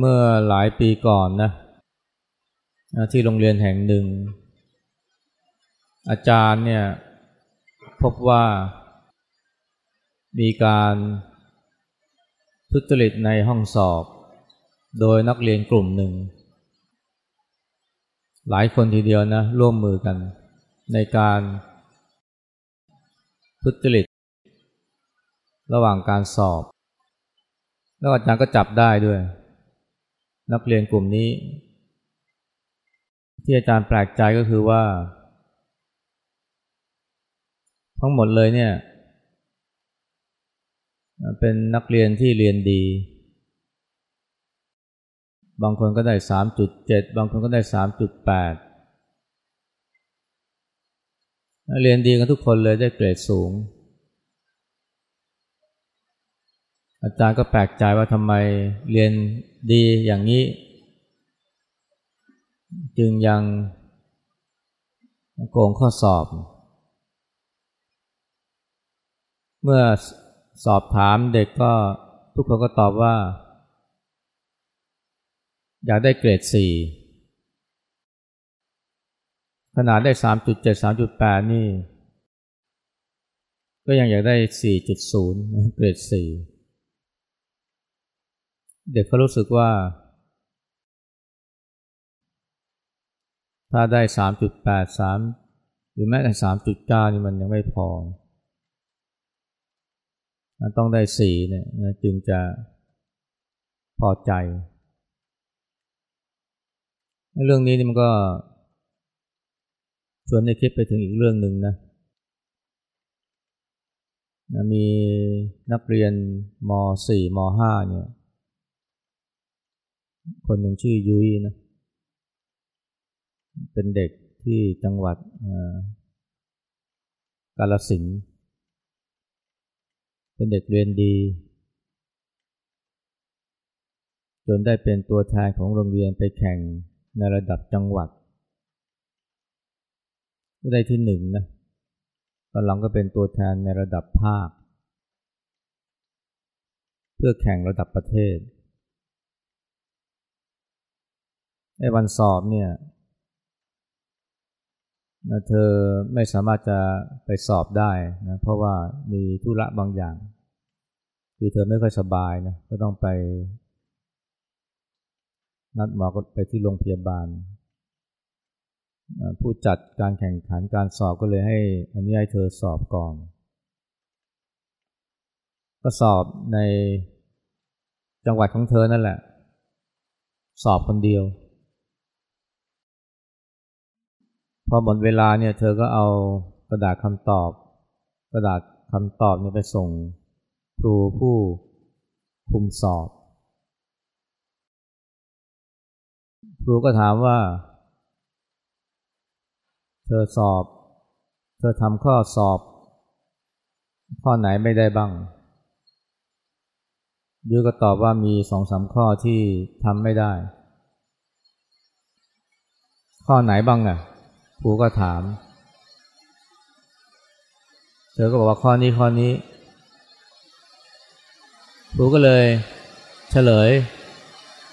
เมื่อหลายปีก่อนนะที่โรงเรียนแห่งหนึ่ง อาจารย์เนี่ยพบว่ามีการทุจริตในห้องสอบ โดยนักเรียนกลุ่มหนึ่ง หลายคนทีเดียวนะร่วมมือกัน ในการทุจริต ระหว่างการสอบ แล้วอาจารย์ก็จับได้ด้วย นักเรียนกลุ่มนี้ ที่อาจารย์แปลกใจก็คือว่า ทั้งหมดเลยเนี่ยเป็นนักเรียนที่เรียนดี บางคนก็ได้สามจุดเจ็ดบางคนก็ได้สามจุดแปดเรียนดีกันทุกคนเลยได้เกรดสูง อาจารย์ก็แปลกใจว่าทำไมเรียนดีอย่างนี้ จึงยังโกงข้อสอบ เมื่อสอบถามเด็กก็ทุกคนก็ตอบว่า อยากได้เกรดสี่ขนาดได้สามจุดเจ็ดสามจุดแปดนี่ ก็ยังอยากได้สี่จุดศูนย์เกรดสี่ เด็กเขารู้สึกว่า ถ้าได้สามจุดแปดสามหรือแม้แต่สามจุดเก้านี่มันยังไม่พอ ต้องได้สี่เนี่ยจึงจะพอใจ เรื่องนี้นี่มันก็ชวนให้คิดไปถึงอีกเรื่องหนึ่งนะมีนักเรียนม .4 ม .5 เนี่ย คนหนึ่งชื่อยุ้ยนะ เป็นเด็กที่จังหวัดกาลสินเป็นเด็กเรียนดี จนได้เป็นตัวแทนของโรงเรียนไปแข่งในระดับจังหวัดก็ได้ที่หนึ่งนะตอนหลังก็เป็นตัวแทนในระดับภาค เพื่อแข่งระดับประเทศ ไอ้วันสอบเนี่ยนะเธอไม่สามารถจะไปสอบได้นะเพราะว่ามีธุระบางอย่าง คือเธอไม่ค่อยสบายนะก็ต้องไป นัดหมอก็ไปที่โรงพยาบาล ผู้จัดการแข่งขันการสอบก็เลยให้อนุญาตเธอสอบก่อน ก็สอบในจังหวัดของเธอนั่นแหละ สอบคนเดียว พอหมดเวลาเนี่ยเธอก็เอากระดาษคำตอบ กระดาษคำตอบเนี่ยไปส่งครูผู้คุมสอบ ครูก็ถามว่า เธอสอบ เธอทำข้อสอบ ข้อไหนไม่ได้บ้างยูก็ตอบว่ามีสองสามข้อที่ทำไม่ได้ ข้อไหนบ้างอะ ครูก็ถาม เธอก็บอกว่าข้อนี้ข้อนี้ ครูก็เลยเฉลย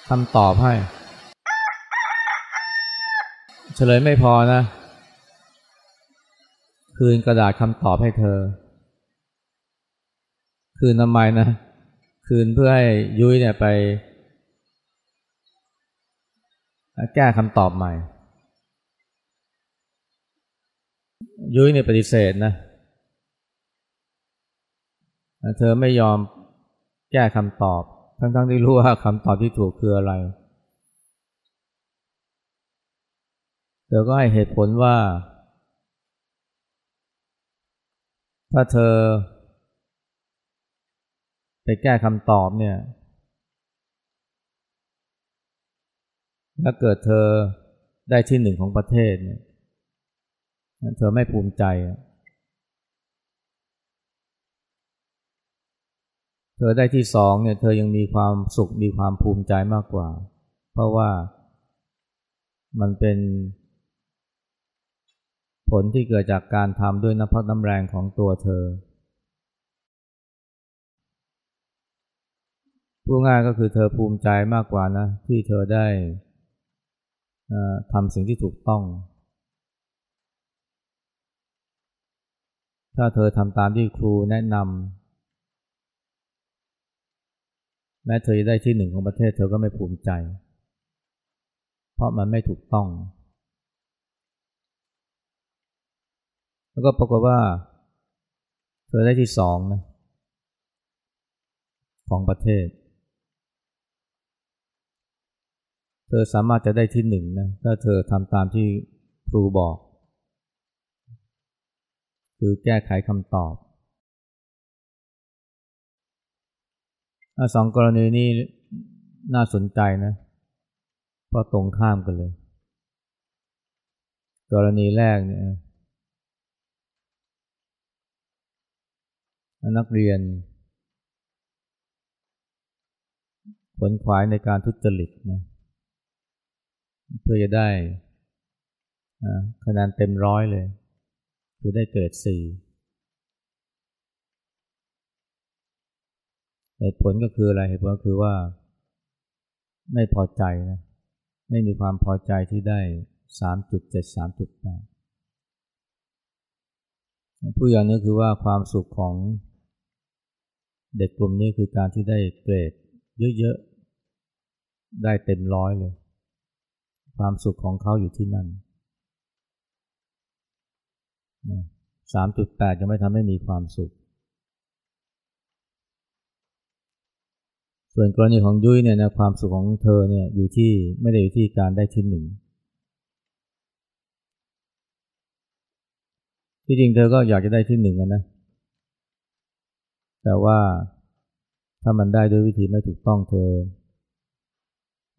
คำตอบให้ เฉลยไม่พอนะ คืนกระดาษคำตอบให้เธอ คืนทำไมนะ คืนเพื่อให้ยุ้ยเนี่ยไป แก้คำตอบใหม่ ยุ้ยเนี่ยปฏิเสธนะ เธอไม่ยอมแก้คำตอบ ทั้งๆที่รู้ว่าคำตอบที่ถูกคืออะไร เธอก็ให้เหตุผลว่า ถ้าเธอ ไปแก้คำตอบเนี่ย ถ้าเกิดเธอได้ที่หนึ่งของประเทศเนี่ย เธอไม่ภูมิใจ เธอได้ที่สองเนี่ย เธอยังมีความสุขมีความภูมิใจมากกว่า เพราะว่ามันเป็นผลที่เกิดจากการทำด้วยน้ำพักน้ำแรงของตัวเธอพูดง่ายก็คือเธอภูมิใจมากกว่านะ ที่เธอได้ทำสิ่งที่ถูกต้อง ถ้าเธอทำตามที่ครูแนะนำแม้เธอจะได้ที่หนึ่งของประเทศเธอก็ไม่ภูมิใจ เพราะมันไม่ถูกต้อง แล้วก็ปรากฏว่า เธอได้ที่สองนะของประเทศ เธอสามารถจะได้ที่หนึ่งนะถ้าเธอทำตามที่ครูบอก คือแก้ไขคำตอบสองกรณีนี้น่าสนใจนะ เพราะตรงข้ามกันเลย กรณีแรกเนี่ยนักเรียนผลขวายในการทุจริตนะเพื่อจะได้คะแนนเต็มร้อยเลย คือได้เกรดสี่เหตุผลก็คืออะไรเหตุผลก็คือว่า ไม่พอใจนะไม่มีความพอใจที่ได้สามจุดเจ็ดสามจุดแปดผู้อย่างนี้คือว่าความสุขของเด็กกลุ่มนี้คือการที่ได้เกรดเยอะๆ ได้เต็มร้อยเลย ความสุขของเขาอยู่ที่นั่น สามจุดแปดจะไม่ทำให้มีความสุข ส่วนกรณีของยุ้ยเนี่ยนะความสุขของเธอเนี่ยอยู่ที่ไม่ได้อยู่ที่การได้ที่หนึ่งที่จริงเธอก็อยากจะได้ที่หนึ่งนะ แต่ว่าถ้ามันได้ด้วยวิธีไม่ถูกต้องเธอ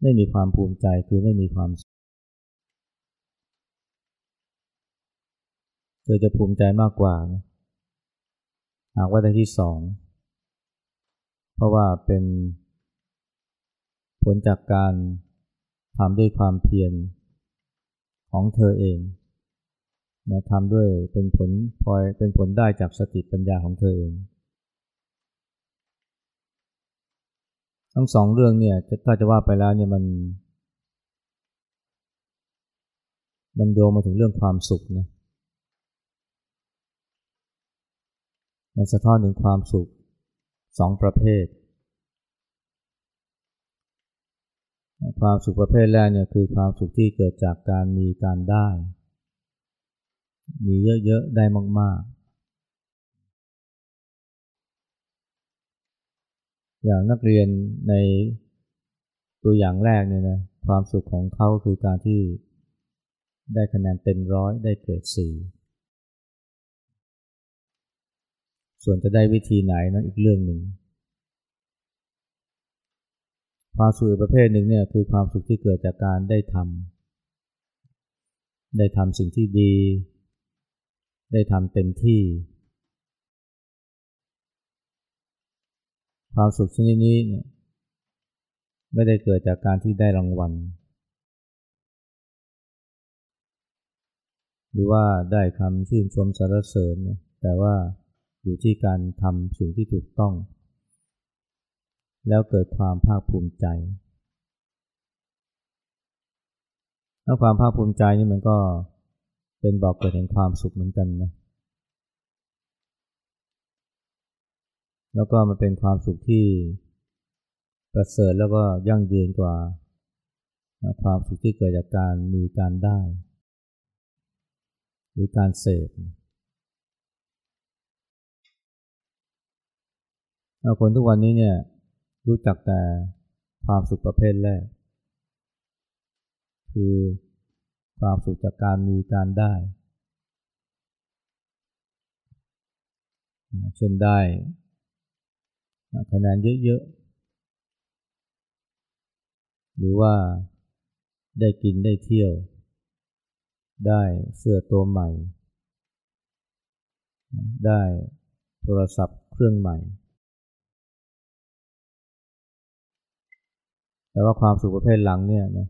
ไม่มีความภูมิใจคือไม่มีความ ธอจะภูมิใจมากกว่านะหากว่าได้ที่สอง เพราะว่าเป็นผลจากการทำด้วยความเพียรของเธอเองนะทำด้วยเป็นผลพลอยเป็นผลได้จากสติปัญญาของเธอเอง ทั้งสองเรื่องเนี่ยถ้าจะว่าไปแล้วเนี่ยมัน มันโยงมาถึงเรื่องความสุขนะ มันสะท้อนถึงความสุขสองประเภท ความสุขประเภทแรกเนี่ยคือความสุขที่เกิดจากการมีการได้ มีเยอะๆ ได้มากๆ อย่างนักเรียนในตัวอย่างแรกเนี่ยนะความสุขของเขาคือการที่ได้คะแนนเต็มร้อยได้เกรดสี่ ส่วนจะได้วิธีไหนนะอีกเรื่องหนึ่ง ความสุขประเภทหนึ่งเนี่ยคือความสุขที่เกิดจากการได้ทำได้ทำสิ่งที่ดี ได้ทำเต็มที่ ความสุขชนิดนี้เนี่ยไม่ได้เกิดจากการที่ได้รางวัล หรือว่าได้คำชื่นชมสรรเสริญ แต่ว่า อยู่ที่การทำสิ่งที่ถูกต้อง แล้วเกิดความภาคภูมิใจ แล้วความภาคภูมิใจนี่มันก็เป็นบอกเกิดแห่งความสุขเหมือนกันนะ แล้วก็มันเป็นความสุขที่ประเสริฐแล้วก็ยั่งยืนกว่า ความสุขที่เกิดจากการมีการได้ หรือการเสพ คนทุกวันนี้เนี่ยรู้จักแต่ความสุขประเภทแรก คือความสุขจากการมีการได้ เช่นได้คะแนนเยอะๆ หรือว่าได้กินได้เที่ยว ได้เสื้อตัวใหม่ ได้โทรศัพท์เครื่องใหม่ แต่ว่าความสุขประเภทหลังเนี่ยนะ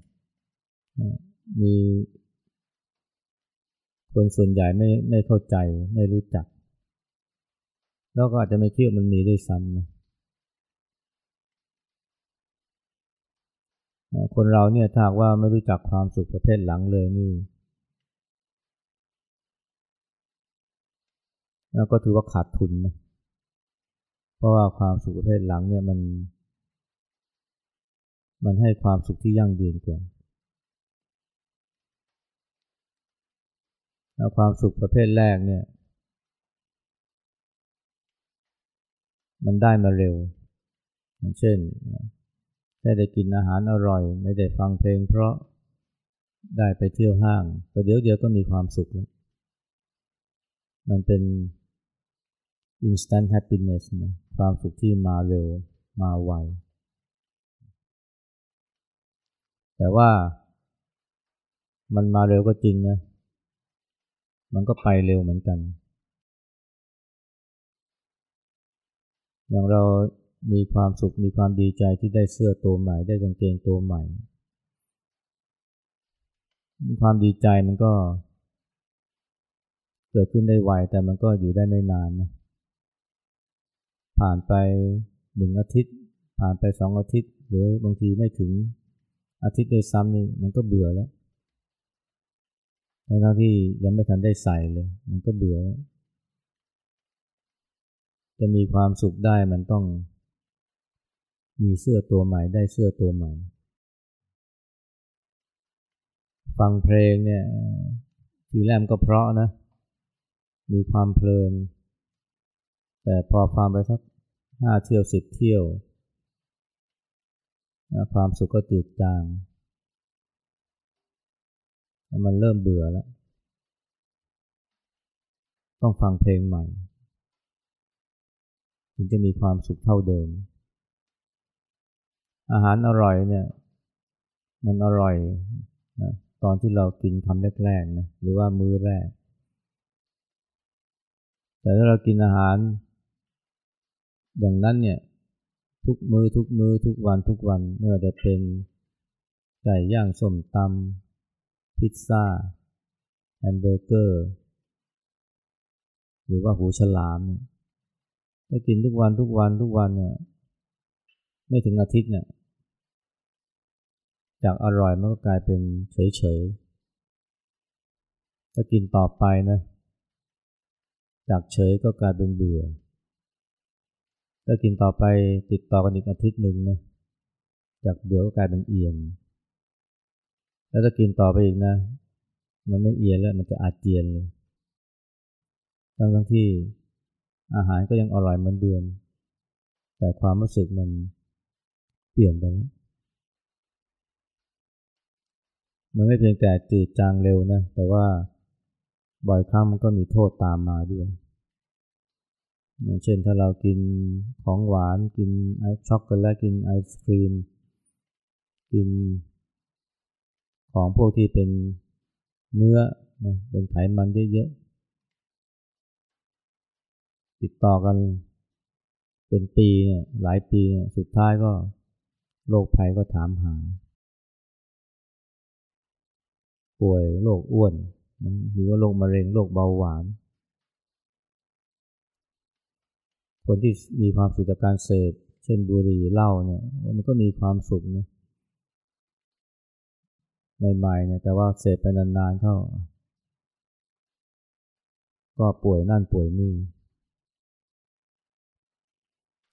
มีคนส่วนใหญ่ไม่ไม่เข้าใจไม่รู้จัก แล้วก็อาจจะไม่คิดว่ามันมีด้วยซ้ำนะคนเราเนี่ยถ้าว่าไม่รู้จักความสุขประเภทหลังเลยนี่แล้วก็ถือว่าขาดทุนนะเพราะว่าความสุขประเภทหลังเนี่ยมัน มันให้ความสุขที่ยั่งยืนกว่าแล้วความสุขประเภทแรกเนี่ย มันได้มาเร็วอย่างเช่น ได้ได้กินอาหารอร่อย ได้ได้ฟังเพลง เพราะได้ไปเที่ยวห้างประเดี๋ยวเดียวก็มีความสุขแล้ว มันเป็น instant happiness นะความสุขที่มาเร็วมาไว แต่ว่ามันมาเร็วก็จริงนะ มันก็ไปเร็วเหมือนกัน อย่างเรามีความสุขมีความดีใจที่ได้เสื้อตัวใหม่ ได้กางเกงตัวใหม่ ความดีใจมันก็ เกิดขึ้นได้ไวแต่มันก็อยู่ได้ไม่นานนะ ผ่านไปหนึ่งอาทิตย์ ผ่านไปสองอาทิตย์ หรือบางทีไม่ถึง อาทิตย์โดยซ้ำนี่มันก็เบื่อแล้วทั้งที่ยังไม่ทันได้ใส่เลย มันก็เบื่อแล้ว จะมีความสุขได้มันต้อง มีเสื้อตัวใหม่ได้เสื้อตัวใหม่ ฟังเพลงเนี่ยทีแรกก็เพราะนะ มีความเพลิน แต่พอฟังไปสักห้าเที่ยวสิบเที่ยว ความสุขก็จืดจาง มันเริ่มเบื่อแล้ว ต้องฟังเพลงใหม่ ถึงจะมีความสุขเท่าเดิม อาหารอร่อยเนี่ย มันอร่อยนะตอนที่เรากินคำแรกๆนะหรือว่ามื้อแรก แต่ถ้าเรากินอาหาร อย่างนั้นเนี่ย ทุกมือทุกมือทุกวันทุกวันไม่ว่าจะเป็นไก่ย่างส้มตำพิซซ่าแฮมเบอร์เกอร์ หรือว่าหูฉลามเนี่ยถ้ากินทุกวันทุกวันทุกวันเนี่ยไม่ถึงอาทิตย์เนี่ยจากอร่อยมันก็กลายเป็นเฉยๆถ้ากินต่อไปนะจากเฉยก็กลายเป็นเบื่อ ถ้ากินต่อไปติดต่อกันอีกอาทิตย์หนึ่งนะจากเบื่อก็กลายเป็นเอียน แล้วถ้ากินต่อไปอีกนะ มันไม่เอียนแล้วมันจะอาเจียนเลยทั้งทั้งที่อาหารก็ยังอร่อยเหมือนเดิม แต่ความรู้สึกมันเปลี่ยนไปแล้วมันไม่เพียงแต่จืดจางเร็วนะ แต่ว่าบ่อยครั้งมันก็มีโทษตามมาด้วย อย่างเช่นถ้าเรากินของหวานกินไอช็อกโกแลตกินไอศครีม กิน ของพวกที่เป็นเนื้อนะเป็นไขมันเยอะๆติดต่อกันเป็นปีเนี่ยหลายปีเนี่ยสุดท้ายก็โรคภัยก็ถามหา ป่วยโรคอ้วนหรือว่าโรคมะเร็งโรคเบาหวาน คนที่มีความสุขจากการเสพเช่นบุหรี่เหล้าเนี่ยมันก็มีความสุขนะใหม่ๆเนี่ยแต่ว่าเสพไปนานๆเข้า ก็ป่วยนั่นป่วยนี่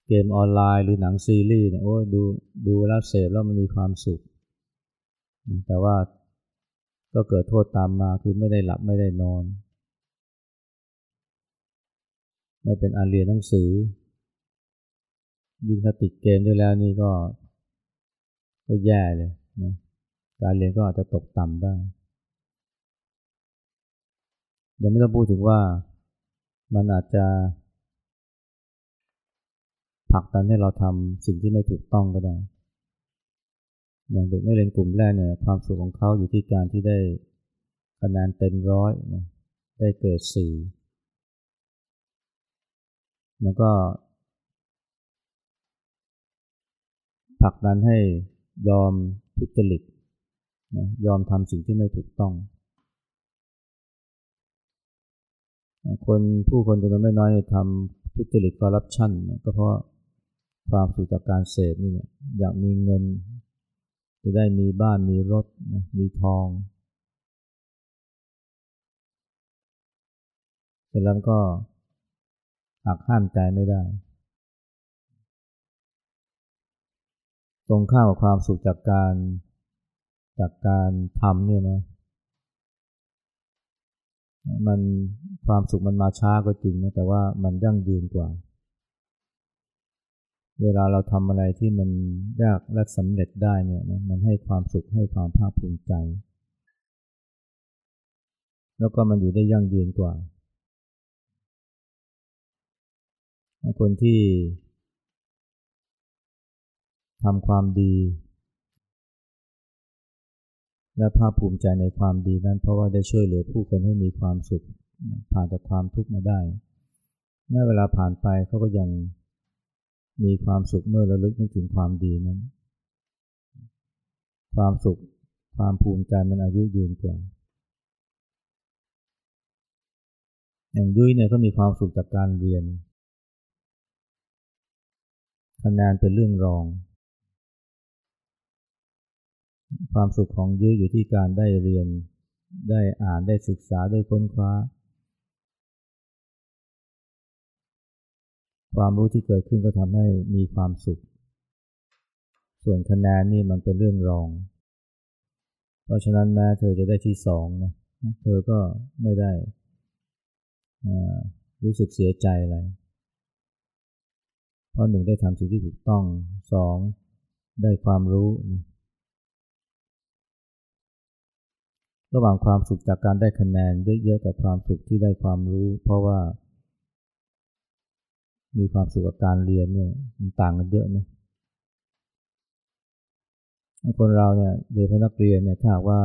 เกมออนไลน์หรือหนังซีรีส์เนี่ยโอ้ดูดูแล้วเสพแล้วมันมีความสุข แต่ว่าก็เกิดโทษตามมาคือไม่ได้หลับไม่ได้นอน ไม่เป็นอันเรียนหนังสือ ยิ่งถ้าติดเกมด้วยแล้วนี่ก็ ก็แย่เลยนะการเรียนก็อาจจะตกต่ำได้ ยังไม่ต้องพูดถึงว่ามันอาจจะผลักดันให้เราทำสิ่งที่ไม่ถูกต้องก็ได้ อย่างเด็กไม่เรียนกลุ่มแรกเนี่ยความสุขของเขาอยู่ที่การที่ได้คะแนนเต็มร้อยนะได้เกรดสี่ แล้วก็ผลักดันให้ยอมทุจริตนะยอมทำสิ่งที่ไม่ถูกต้อง คนผู้คนจำนวนไม่น้อยทำทุจริตคอร์รัปชันก็เพราะความสุขจากการเสพนี่แหละอยากมีเงิน จะได้มีบ้านมีรถนะมีทอง เสร็จแล้วก็ หักห้ามใจไม่ได้ตรงข้ามกับความสุขจากการจากการทำเนี่ยนะ มันความสุขมันมาช้าก็จริงนะแต่ว่ามันยั่งยืนกว่า เวลาเราทำอะไรที่มันยากและสำเร็จได้เนี่ยนะมันให้ความสุขให้ความภาคภูมิใจ แล้วก็มันอยู่ได้ยั่งยืนกว่า คนที่ทำความดี และภาคภูมิใจในความดีนั้นเพราะว่าได้ช่วยเหลือผู้คนให้มีความสุขผ่านจากความทุกข์มาได้เมื่อเวลาผ่านไปเขาก็ยังมีความสุขเมื่อระลึกนึกถึงความดีนั้น ความสุขความภูมิใจมันอายุยืนกว่า อย่างยุ้ยเนี่ยก็มีความสุขจากการเรียน คะแนนเป็นเรื่องรอง ความสุขของยื้ออยู่ที่การได้เรียน ได้อ่านได้ศึกษาได้ค้นคว้า ความรู้ที่เกิดขึ้นก็ทำให้มีความสุข ส่วนคะแนนนี่มันเป็นเรื่องรอง เพราะฉะนั้นแม้เธอจะได้ที่สองนะ เธอก็ไม่ได้รู้สึกเสียใจอะไร เพราะหนึ่งได้ทำสิ่งที่ถูกต้องสองได้ความรู้นะระหว่างความสุขจากการได้คะแนนเยอะๆกับความสุขที่ได้ความรู้ เพราะว่า มีความสุขกับการเรียนเนี่ยมันต่างกันเยอะนะคนเราเนี่ยโดยพนักเรียนเนี่ยถ้าว่า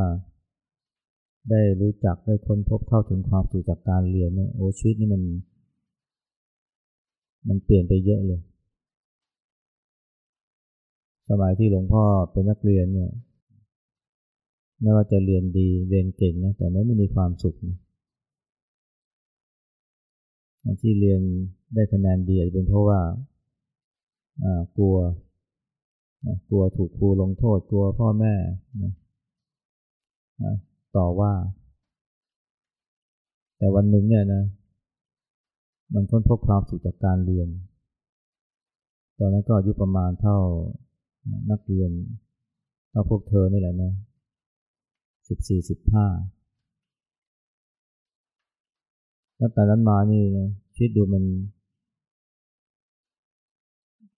ได้รู้จักได้ค้นพบเข้าถึงความสุขจากการเรียนเนี่ยโอ้ชีวิตนี่มัน มันเปลี่ยนไปเยอะเลย มัยที่หลวงพ่อเป็นนักเรียนเนี่ยไม่ว่าจะเรียนดีเรียนเก่งนะแต่ไม่มีความสุขนะที่เรียนได้คะแนนดีอาจจะเป็นเพราะว่ากลัวกลัวถูกครูลงโทษกลัวพ่อแม่นะต่อว่า แต่วันหนึ่งเนี่ยนะ มันค้นพบความสุขจากการเรียน ตอนนั้นก็อายุประมาณเท่า นักเรียนเอาพวกเธอนี่แหละนะสิบสี่สิบห้าแล้วแต่นั้นมานี่นะชีวิตดูมัน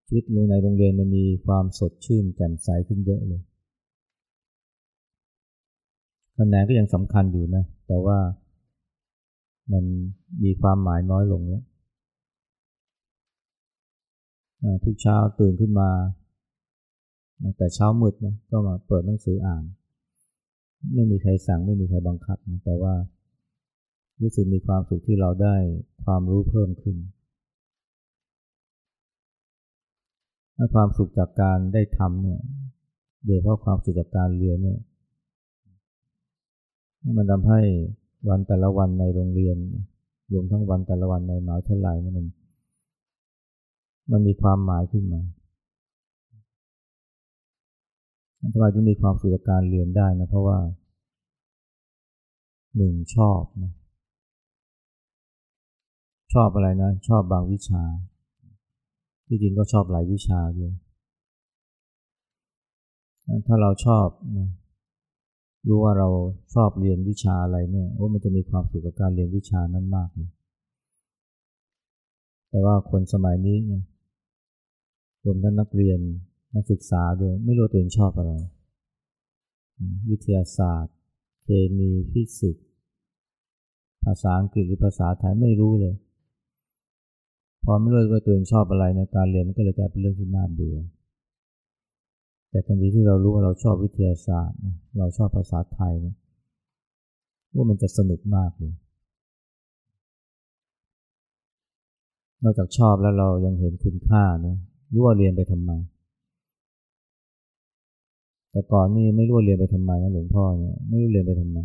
ชีวิตรูในโรงเรียนมันมีความสดชื่นแจ่มใสขึ้นเยอะเลยคะแนนก็ยังสำคัญอยู่นะ แต่ว่ามันมีความหมายน้อยลงแล้วทุกเช้าตื่นขึ้นมา แต่เช้ามืดนะก็มาเปิดหนังสืออ่าน ไม่มีใครสั่งไม่มีใครบังคับนะแต่ว่า รู้สึกมีความสุขที่เราได้ความรู้เพิ่มขึ้นถ้าความสุขจากการได้ทำเนี่ยโดยเพราะความสุขจากการเรียนเนี่ยมันทำให้วันแต่ละวันในโรงเรียน รวมทั้งวันแต่ละวันในมหาวิทยาลัยนี่มัน มันมีความหมายขึ้นมา ทำไมถึงมีความสุขกการเรียนได้นะเพราะว่าหนึ่งชอบนะชอบอะไรนะ ชอบบางวิชา ที่จริงก็ชอบหลายวิชาด้วยถ้าเราชอบนะรู้ว่าเราชอบเรียนวิชาอะไรเนี่ยโอ้มันจะมีความสุขกับการเรียนวิชานั้นมากเลยแต่ว่าคนสมัยนี้นี่ยรวมทั้งนักเรียน นักศึกษาด้วยไม่รู้ตัวเองชอบอะไร วิทยาศาสตร์ เคมีฟิสิกส์ภาษาอังกฤษหรือภาษาไทยไม่รู้เลย พอไม่รู้ว่าตัวเองชอบอะไรในการเรียนมันก็เลยกลายเป็นเรื่องที่น่าเบื่อ แต่ทันทีที่เรารู้ว่าเราชอบวิทยาศาสตร์ เราชอบภาษาไทยนะว่ามันจะสนุกมากเลย นอกจากชอบแล้วเรายังเห็นคุณค่านะรู้ว่าเรียนไปทำไม แต่ก่อนนี่ไม่รู้เรียนไปทำไมนะหลวงพ่อเนี่ยไม่รู้เรียนไปทำไม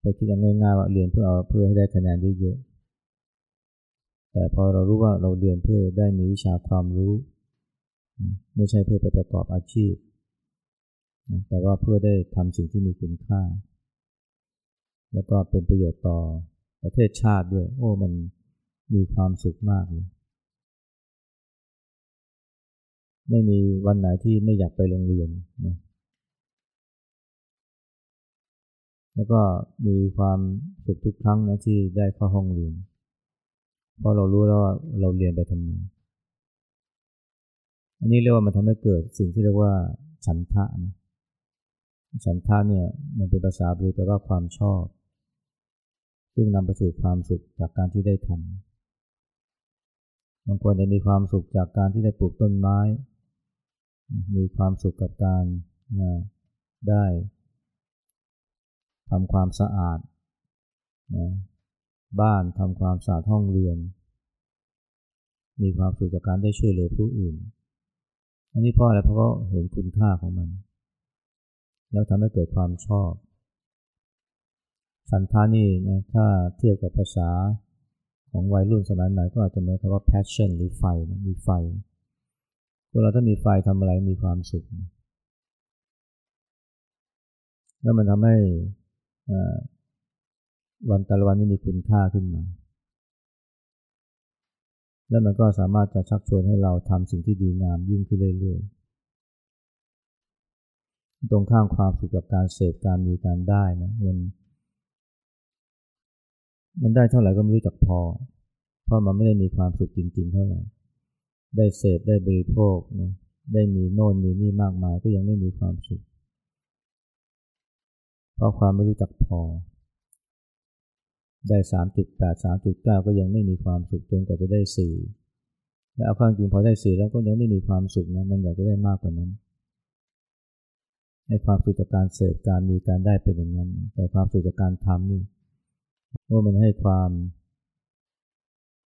ไปคิดเอาง่ายๆว่าเรียนเพื่อเอาเพื่อให้ได้คะแนนเยอะๆแต่พอเรารู้ว่าเราเรียนเพื่อได้มีวิชาความรู้ ไม่ใช่เพื่อไปประกอบอาชีพ แต่ว่าเพื่อได้ทำสิ่งที่มีคุณค่า แล้วก็เป็นประโยชน์ต่อประเทศชาติด้วย โอ้มันมีความสุขมากเลย ไม่มีวันไหนที่ไม่อยากไปโรงเรียนนะแล้วก็มีความสุขทุกครั้งนะที่ได้เข้าห้องเรียน เพราะเรารู้แล้วว่าเราเรียนไปทำไม อันนี้เรียกว่ามันทำให้เกิดสิ่งที่เรียกว่าฉันทะนะฉันทะเนี่ยมันเป็นภาษาบาลีแปลว่าความชอบ ซึ่งนำไปสู่ความสุขจากการที่ได้ทำบางคนจะมีความสุขจากการที่ได้ปลูกต้นไม้ มีความสุขกับการได้ทำความสะอาดนะบ้านทำความสะอาดห้องเรียน มีความสุขจากการได้ช่วยเหลือผู้อื่น อันนี้เพราะอะไรเพราะเขาเห็นคุณค่าของมัน แล้วทำให้เกิดความชอบสันทานี่นะถ้าเทียบกับภาษาของวัยรุ่นสมัยใหม่ก็อาจจะเหมือนกับว่า passion หรือไฟนะมีไฟ เวลาถ้ามีไฟทำอะไรมีความสุข แล้วมันทำให้วันแต่ละวันนี้มีคุณค่าขึ้นมา แล้วมันก็สามารถจะชักชวนให้เราทำสิ่งที่ดีงามยิ่งขึ้นเรื่อยๆ ตรงข้ามความสุขกับการเสพการมีการได้นะมันมันได้เท่าไหร่ก็ไม่รู้จักพอ เพราะมันไม่ได้มีความสุขจริงๆ เท่าไหร่ ได้เสพได้บริโภคนะได้มีโน่นมีนี่มากมายก็ยังไม่มีความสุข เพราะความไม่รู้จักพอ ได้สามจุดแปดสามจุดเก้าก็ยังไม่มีความสุขจนกว่าจะได้สี่และเอาความจริงพอได้สี่แล้วก็ยังไม่มีความสุขนะมันอยากจะได้มากกว่านั้นให้ความสุขจากการเสพการมีการได้เป็นอย่างนั้น แต่ความสุขจากการทำนี่ว่ามันให้ความ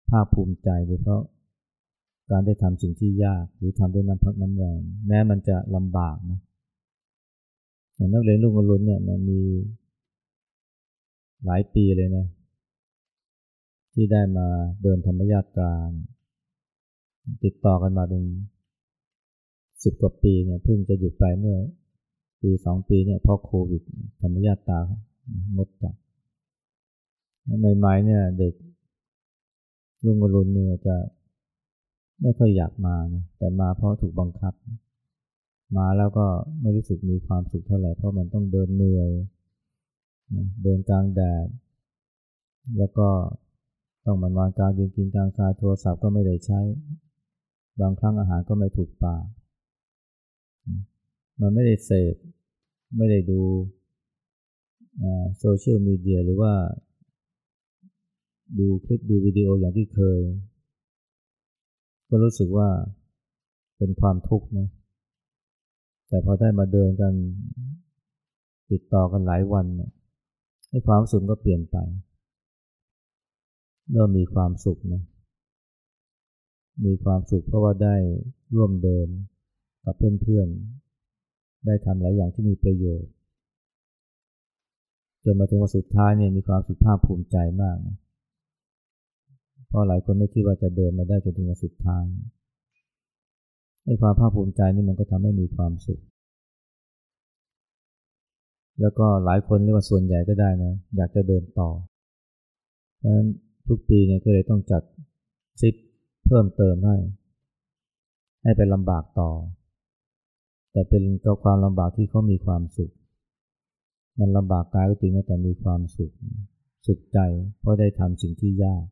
ภาคภูมิใจโดยเพราะ การได้ทำสิ่งที่ยากหรือทำด้วยน้ำพักน้ำแรง แม้มันจะลำบากนะนักเรียนลูกอรุณเนี่ยนะมีหลายปีเลยนะ ที่ได้มาเดินธรรมยาตราติดต่อกันมาเป็นสิบกว่าปีเนี่ยเพิ่งจะหยุดไปเมื่อปีสองปีเนี่ยเพราะโควิด ธรรมยาตรางดจัดใหม่ๆเนี่ยเด็กลุงอรุณเนี่ยจะ ไม่ค่อยอยากมานะแต่มาเพราะถูกบังคับ มาแล้วก็ไม่รู้สึกมีความสุขเท่าไหร่เพราะมันต้องเดินเหนื่อยเดินกลางแดดแล้วก็ต้องมันวานกลางยืนกินกลางทรายโทรศัพท์ก็ไม่ได้ใช้ บางครั้งอาหารก็ไม่ถูกปากมันไม่ได้เสพไม่ได้ดูโซเชียลมีเดียหรือว่าดูคลิปดูวิดีโออย่างที่เคย ก็รู้สึกว่าเป็นความทุกข์นะ แต่พอได้มาเดินกันติดต่อกันหลายวันเนี่ยให้ความสุขก็เปลี่ยนไป เริ่มมีความสุขนะ มีความสุขเพราะว่าได้ร่วมเดินกับเพื่อนๆ ได้ทำหลายอย่างที่มีประโยชน์ จนมาถึงวันสุดท้ายเนี่ยมีความสุขภาคภูมิใจมากนะ เพราะหลายคนไม่คิดว่าจะเดินมาได้จนถึงวันสุดท้ายไอ้ความภาคภูมิใจนี่มันก็ทำให้มีความสุข แล้วก็หลายคนเรียกว่าส่วนใหญ่ก็ได้นะ อยากจะเดินต่อ เพราะฉะนั้นทุกปีเนี่ยก็เลยต้องจัดซิปเพิ่มเติมให้ ให้ไปลำบากต่อ แต่เป็นก็ความลำบากที่เขามีความสุข มันลำบากกายก็จริงนะแต่มีความสุข สุขใจเพราะได้ทำสิ่งที่ยาก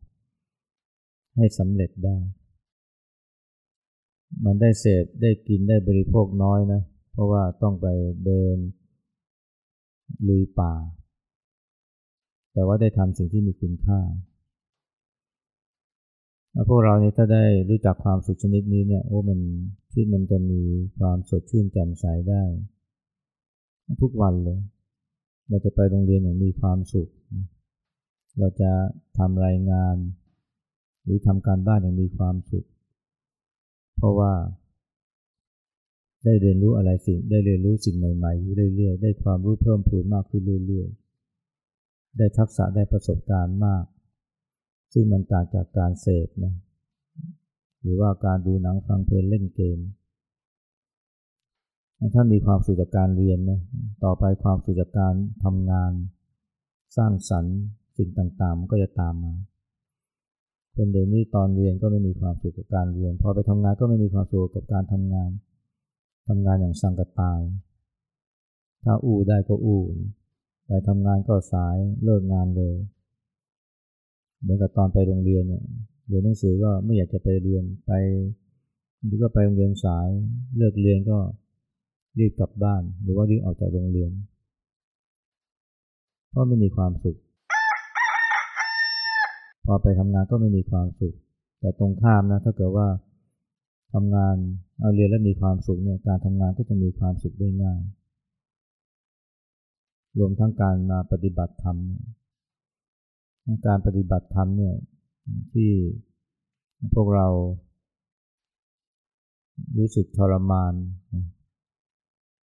ให้สำเร็จได้ มันได้เสพได้กินได้บริโภคน้อยนะ เพราะว่าต้องไปเดินลุยป่า แต่ว่าได้ทำสิ่งที่มีคุณค่าพวกเราเนี่ยถ้าได้รู้จักความสุขชนิดนี้เนี่ยโอ้มันชีวิตมันจะมีความสดชื่นแจ่มใสได้ ทุกวันเลย เราจะไปโรงเรียนอย่างมีความสุข เราจะทำรายงาน รือทำการบ้านอย่างมีความสุข เพราะว่า ได้เรียนรู้อะไรสิ่ง ได้เรียนรู้สิ่งใหม่ๆอยู่เรื่อยๆ ได้ความรู้เพิ่มพูนมากขึ้นเรื่อยๆ ได้ทักษะได้ประสบการณ์มาก ซึ่งมันต่างจากการเสพนะ หรือว่าการดูหนังฟังเพลงเล่นเกม ถ้ามีความสุขจากการเรียนนะ ต่อไปความสุขจากการทำงาน สร้างสรรค์สิ่งต่างๆ มันก็จะตามมา คนเดี๋ยวนี้ตอนเรียนก็ไม่มีความสุขกับการเรียน พอไปทำงานก็ไม่มีความสุขกับการทำงานทำงานอย่างสังกตาย ถ้าอู้ได้ก็อู้ไปทำงานก็สายเลิกงานเร็ว เหมือนกับตอนไปโรงเรียนเนี่ยเรียนหนังสือก็ไม่อยากจะไปเรียนไปทีก็ไปโรงเรียนสาย เลิกเรียนก็รีบกลับบ้าน หรือว่ารีบออกจากโรงเรียน เพราะไม่มีความสุข อไปทำงานก็ไม่มีความสุข แต่ตรงข้ามนะถ้าเกิดว่าทำงานเอาเรียนแล้วมีความสุขเนี่ยการทำงานก็จะมีความสุขได้ง่าย รวมทั้งการมาปฏิบัติธรรมเนี่ยการปฏิบัติธรรมเนี่ยที่พวกเรา รู้สึกทรมาน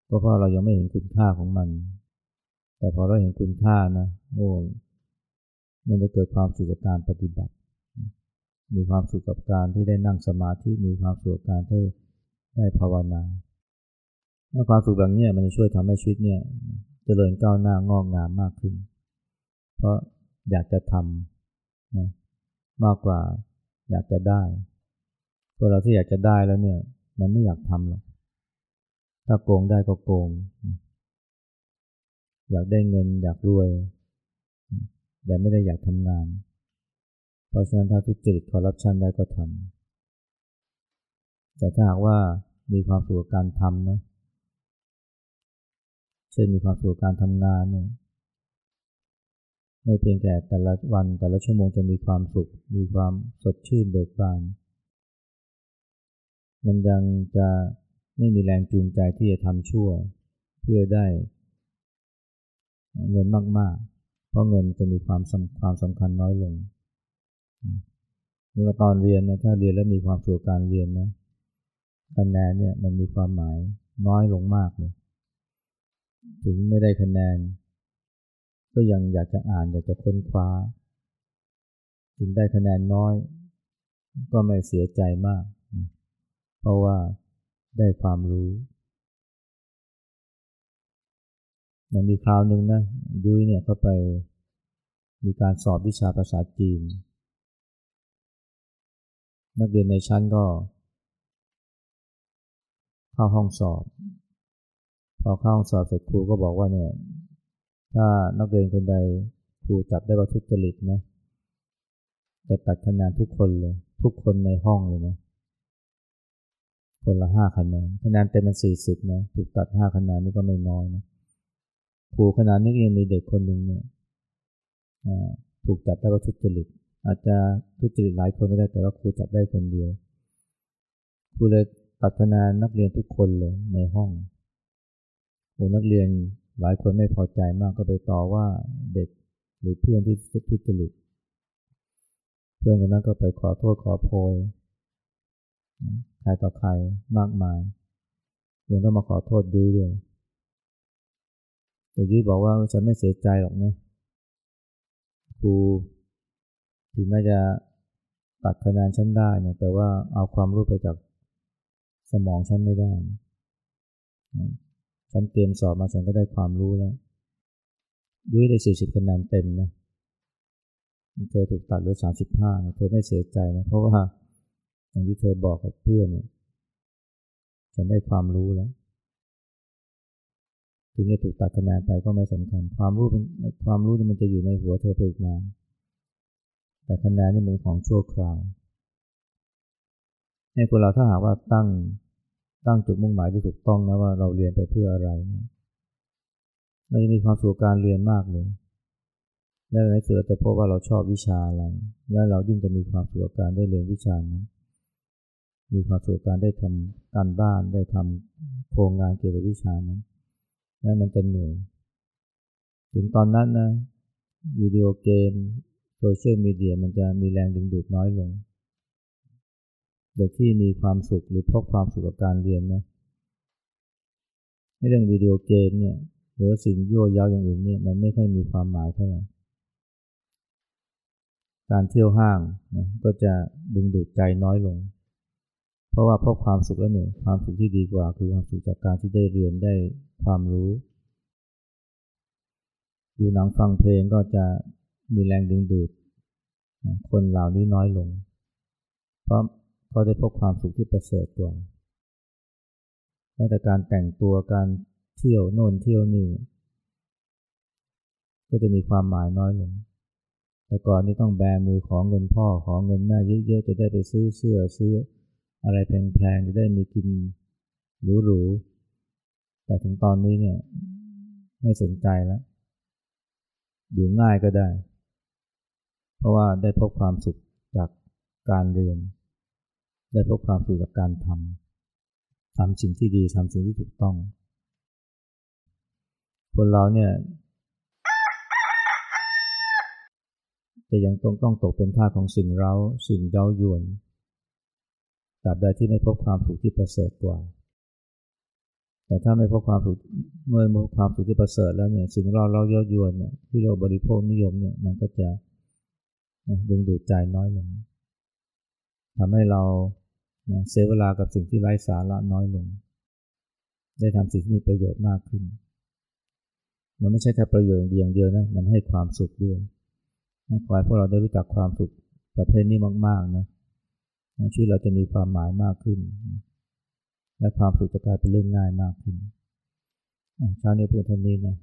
ก็เพราะเรายังไม่เห็นคุณค่าของมัน แต่พอเราเห็นคุณค่านะโอ้ มันจะเกิดความสุขจากการปฏิบัติ มีความสุขกับการที่ได้นั่งสมาธิมีความสุขกับการที่ได้ภาวนาแล้วความสุขแบบนี้มันจะช่วยทำให้ชีวิตเนี่ยจเจริญก้าวหน้างอกงามมากขึ้น เพราะอยากจะทำนะมากกว่าอยากจะได้ตัวเราที่อยากจะได้แล้วเนี่ย มันไม่อยากทำหรอกถ้าโกงได้ก็โกง อยากได้เงินอยากรวย แต่ไม่ได้อยากทำงาน เพราะฉะนั้นถ้าทุจริตคอร์รัปชันได้ก็ทำแต่ถ้าหากว่ามีความสุขการทำนะ เช่นมีความสุขการทำงานเนี่ย ไม่เพียงแต่แต่ละวันแต่ละชั่วโมงจะมีความสุข มีความสดชื่นเบิกบาน มันยังจะไม่มีแรงจูงใจที่จะทำชั่ว เพื่อได้เงินมากๆ ราะเงินจะมีความสำความสำคัญน้อยลง เมื่อตอนเรียนนะถ้าเรียนแล้วมีความสุขการเรียนนะคะแนนเนี่ยมันมีความหมายน้อยลงมากเลย ถึงไม่ได้คะแนน ก็ยังอยากจะอ่านอยากจะค้นคว้า ถึงได้คะแนนน้อย ก็ไม่เสียใจมาก เพราะว่าได้ความรู้ย่างมีคราวหนึ่งนะ ยุ้ยเนี่ยเขาไปมีการสอบวิชาภาษาจีน นักเรียนในชั้นก็ เข้าห้องสอบ พอเข้าห้องสอบเสร็จครูก็บอกว่าเนี่ยถ้านักเรียนคนใดครูจับได้ว่าทุจริตนะจะตัดคะแนนทุกคนเลย ทุกคนในห้องเลยนะ คนละห้าคะแนนคะแนนเต็มมันสี่สิบนะถูกตัดห้าคะแนนนี่ก็ไม่น้อยนะ ครูขนาดนี้ยังมีเด็กคนหนึ่งเนี่ยถูกจับได้ว่าทุจริต อาจจะทุจริตหลายคนก็ได้แต่ว่าครูจับได้คนเดียวครูเลยตัดคะแนนนักเรียนทุกคนเลยในห้องโอ้นักเรียนหลายคนไม่พอใจมากก็ไปต่อว่าเด็กหรือเพื่อนที่ทุจริต เพื่อนคนนั้นก็ไปขอโทษขอโพยใครต่อใครมากมายรวมต้องมาขอโทษยุ้ยด้วย แต่ยุ้ยบอกว่าฉันไม่เสียใจหรอกนะครูถึงแม้จะตัดคะแนนฉันได้เนี่ยแต่ว่าเอาความรู้ไปจากสมองฉันไม่ได้นะฉันเตรียมสอบมาฉันก็ได้ความรู้แล้วด้ยได้สี่สิบคะแนนเต็มนะเธอถูกตัดเหลือสามสิบห้าเธอไม่เสียใจนะเพราะว่าอย่างที่เธอบอกกับเพื่อนเนี่ยฉันได้ความรู้แล้ว ถึงจะถูกตัดคะแนนไปก็ไม่สำคัญ ความรู้เป็นความรู้นี่มันจะอยู่ในหัวเธอไปอีกนานแต่คะแนนนี่เป็นของชั่วคราวในให้คนเราถ้าหากว่าตั้งตั้งจุดมุ่งหมายที่ถูกต้องนะว่าเราเรียนไปเพื่ออะไรเนี่ยเราจะมีความสุขการเรียนมากเลยและในสุดเราจะพบว่าเราชอบวิชาอะไร และเรายิ่งจะมีความสุขการได้เรียนวิชานั้น มีความสุขการได้ทำการบ้านได้ทำโครงงานเกี่ยวกับวิชานั้น แม้มันจะเหนื่อย ถึงตอนนั้นนะวิดีโอเกมโซเชียลมีเดียมันจะมีแรงดึงดูดน้อยลง เด็กที่มีความสุขหรือพบความสุขกับการเรียนนะในเรื่องวิดีโอเกมเนี่ยหรือสิ่งยั่วยาวอย่างอื่นเนี่ยมันไม่ค่อยมีความหมายเท่าไหร่ การเที่ยวห้างนะก็จะดึงดูดใจน้อยลง เพราะว่าพบความสุขแล้วเนี่ยความสุขที่ดีกว่า คือความสุขจากการที่ได้เรียนได้ความรู้ดูหนังฟังเพลงก็จะมีแรงดึงดูด คนเหล่านี้น้อยลง เพราะเขาได้พบความสุขที่ประเสริฐกว่าแม้แต่การแต่งตัวการเที่ยวโน่นเที่ยวนี่ก็จะมีความหมายน้อยลง แต่ก่อนนี้ต้องแบมือของเงินพ่อของเงินแม่เยอะๆจะได้ไปซื้อเสื้อซื้อ อะไรแพงๆจะได้มีกินหรูๆแต่ถึงตอนนี้เนี่ย ไม่สนใจแล้วอยู่ง่ายก็ได้ เพราะว่าได้พบความสุขจากการเรียน ได้พบความสุขจากการทำทำสิ่งที่ดีทำสิ่งที่ถูกต้อง คนเราเนี่ยจะยังต้องต้องตกเป็นท่าของสิ่งเร้าสิ่งเย้ายวน ตราบใดที่ไม่พบความสุขที่ประเสริฐกว่า แต่ถ้าไม่พบความสุขเมื่อพบความสุขที่ประเสริฐแล้วเนี่ยสิ่งเร้าเราเย้ายวนเนี่ยที่เราบริโภคนิยมเนี่ยมันก็จะดึงดูดใจน้อยลงทำให้เราเสียเวลากับสิ่งที่ไร้สาระน้อยลง ได้ทำสิ่งที่มีประโยชน์มากขึ้น มันไม่ใช่แค่ประโยชน์อย่างเดียวนะ มันให้ความสุขด้วยขอให้พวกเราได้รู้จักความสุขประเภทนี้มากๆนะ ชีวิตเราจะมีความหมายมากขึ้น และความสุขจะกลายเป็นเรื่องง่ายมากขึ้นชาเนี้พูดเท่านี้นะ